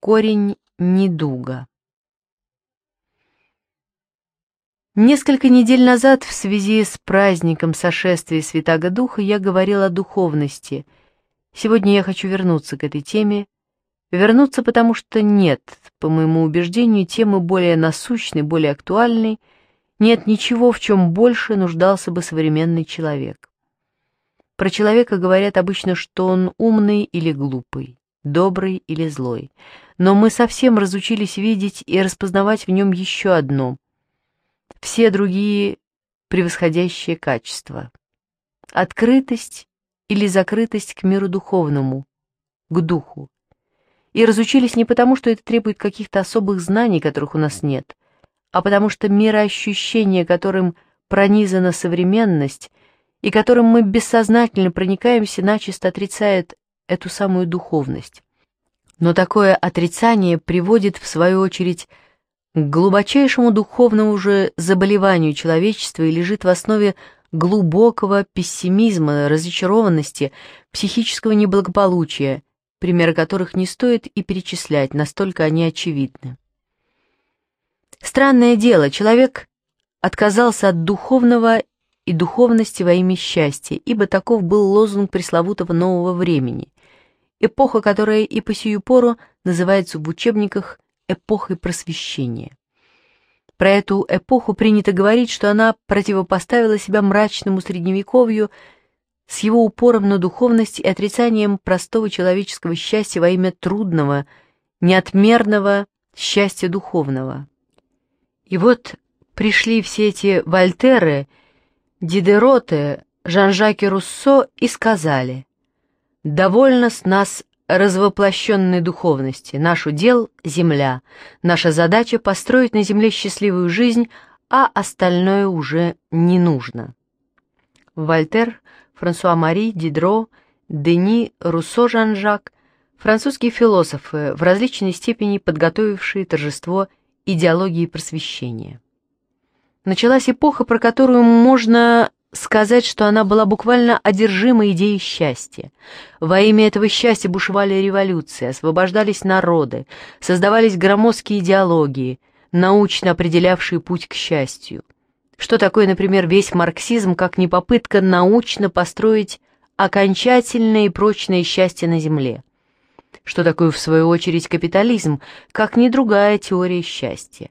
корень недуга. Несколько недель назад в связи с праздником сошествия Святаго Духа я говорил о духовности. Сегодня я хочу вернуться к этой теме. Вернуться, потому что нет, по моему убеждению, темы более насущной, более актуальной, нет ничего, в чем больше нуждался бы современный человек. Про человека говорят обычно, что он умный или глупый добрый или злой, но мы совсем разучились видеть и распознавать в нем еще одно – все другие превосходящие качества – открытость или закрытость к миру духовному, к духу. И разучились не потому, что это требует каких-то особых знаний, которых у нас нет, а потому что мироощущение, которым пронизана современность, и которым мы бессознательно проникаемся, начисто отрицает эту самую духовность. Но такое отрицание приводит, в свою очередь, к глубочайшему духовному же заболеванию человечества и лежит в основе глубокого пессимизма, разочарованности, психического неблагополучия, примеры которых не стоит и перечислять, настолько они очевидны. Странное дело, человек отказался от духовного и духовности во имя счастья, ибо таков был лозунг пресловутого нового времени эпоха, которая и по сию пору называется в учебниках эпохой просвещения. Про эту эпоху принято говорить, что она противопоставила себя мрачному средневековью с его упором на духовность и отрицанием простого человеческого счастья во имя трудного, неотмерного счастья духовного. И вот пришли все эти Вольтеры, Дидероты, Жан-Жаки Руссо и сказали Довольно с нас развоплощенной духовности. Наш удел — земля. Наша задача — построить на земле счастливую жизнь, а остальное уже не нужно. Вольтер, Франсуа Мари, Дидро, Дени, Руссо Жан-Жак — французские философы, в различной степени подготовившие торжество идеологии просвещения. Началась эпоха, про которую можно сказать, что она была буквально одержима идеей счастья. Во имя этого счастья бушевали революции, освобождались народы, создавались громоздкие идеологии, научно определявшие путь к счастью. Что такое, например, весь марксизм, как не попытка научно построить окончательное и прочное счастье на Земле? Что такое, в свою очередь, капитализм, как не другая теория счастья?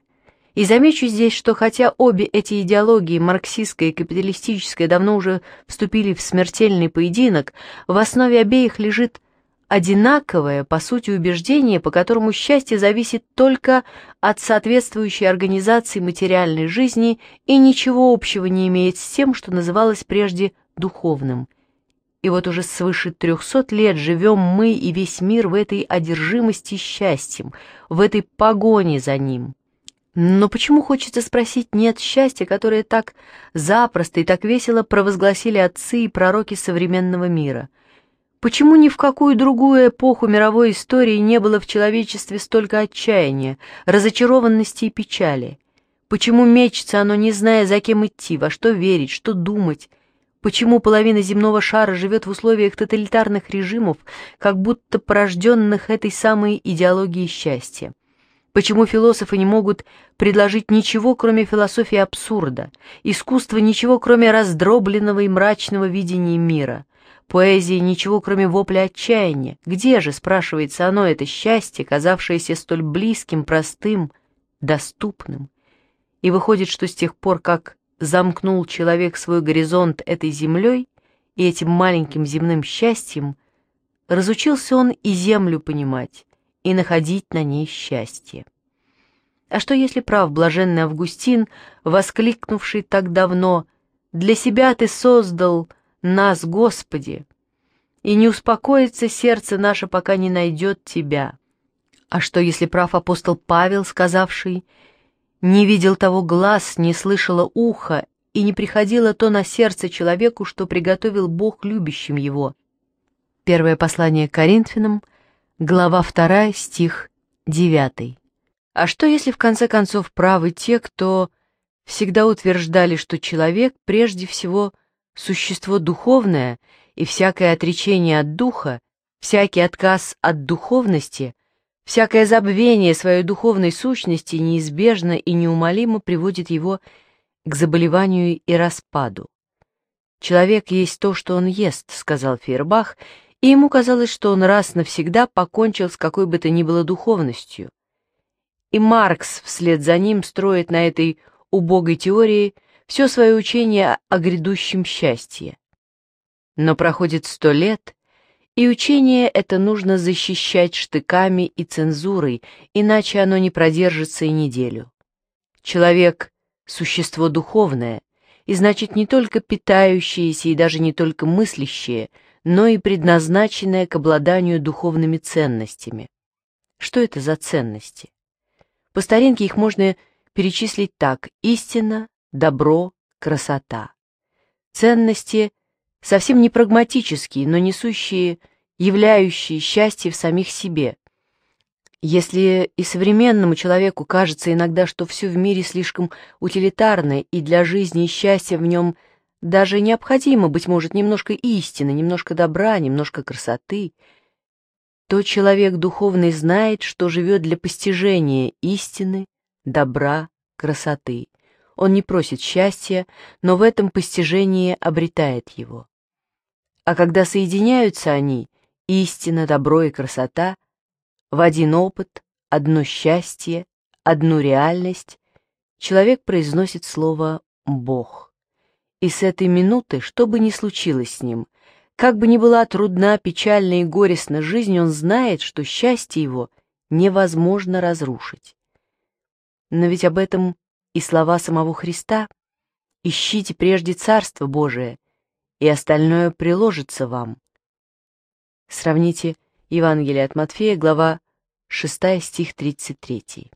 И замечу здесь, что хотя обе эти идеологии, марксистская и капиталистическая, давно уже вступили в смертельный поединок, в основе обеих лежит одинаковое, по сути, убеждение, по которому счастье зависит только от соответствующей организации материальной жизни и ничего общего не имеет с тем, что называлось прежде духовным. И вот уже свыше трехсот лет живем мы и весь мир в этой одержимости счастьем, в этой погоне за ним. Но почему хочется спросить, нет счастья, которое так запросто и так весело провозгласили отцы и пророки современного мира? Почему ни в какую другую эпоху мировой истории не было в человечестве столько отчаяния, разочарованности и печали? Почему мечется оно, не зная, за кем идти, во что верить, что думать? Почему половина земного шара живет в условиях тоталитарных режимов, как будто порожденных этой самой идеологией счастья? Почему философы не могут предложить ничего, кроме философии абсурда, искусство ничего, кроме раздробленного и мрачного видения мира, поэзии ничего, кроме вопля отчаяния? Где же, спрашивается оно, это счастье, казавшееся столь близким, простым, доступным? И выходит, что с тех пор, как замкнул человек свой горизонт этой землей и этим маленьким земным счастьем, разучился он и землю понимать, и находить на ней счастье. А что если прав блаженный Августин, воскликнувший так давно «Для себя ты создал нас, Господи!» и не успокоится сердце наше, пока не найдет тебя. А что, если прав апостол Павел, сказавший, «Не видел того глаз, не слышало ухо, и не приходило то на сердце человеку, что приготовил Бог любящим его». Первое послание к Коринфянам, Глава 2, стих 9. А что если в конце концов правы те, кто всегда утверждали, что человек прежде всего существо духовное, и всякое отречение от духа, всякий отказ от духовности, всякое забвение своей духовной сущности неизбежно и неумолимо приводит его к заболеванию и распаду. «Человек есть то, что он ест», — сказал Фейербах, — и ему казалось, что он раз навсегда покончил с какой бы то ни было духовностью. И Маркс вслед за ним строит на этой убогой теории все свое учение о грядущем счастье. Но проходит сто лет, и учение это нужно защищать штыками и цензурой, иначе оно не продержится и неделю. Человек — существо духовное, и значит не только питающееся и даже не только мыслящее — но и предназначенное к обладанию духовными ценностями. Что это за ценности? По старинке их можно перечислить так – истина, добро, красота. Ценности совсем не прагматические, но несущие, являющие счастье в самих себе. Если и современному человеку кажется иногда, что все в мире слишком утилитарно и для жизни и счастья в нем – даже необходимо, быть может, немножко истины, немножко добра, немножко красоты, то человек духовный знает, что живет для постижения истины, добра, красоты. Он не просит счастья, но в этом постижении обретает его. А когда соединяются они, истина, добро и красота, в один опыт, одно счастье, одну реальность, человек произносит слово «Бог». И с этой минуты, что бы ни случилось с ним, как бы ни была трудна, печальна и горестна жизнь, он знает, что счастье его невозможно разрушить. Но ведь об этом и слова самого Христа «Ищите прежде Царство Божие, и остальное приложится вам». Сравните «Евангелие от Матфея», глава 6, стих 33.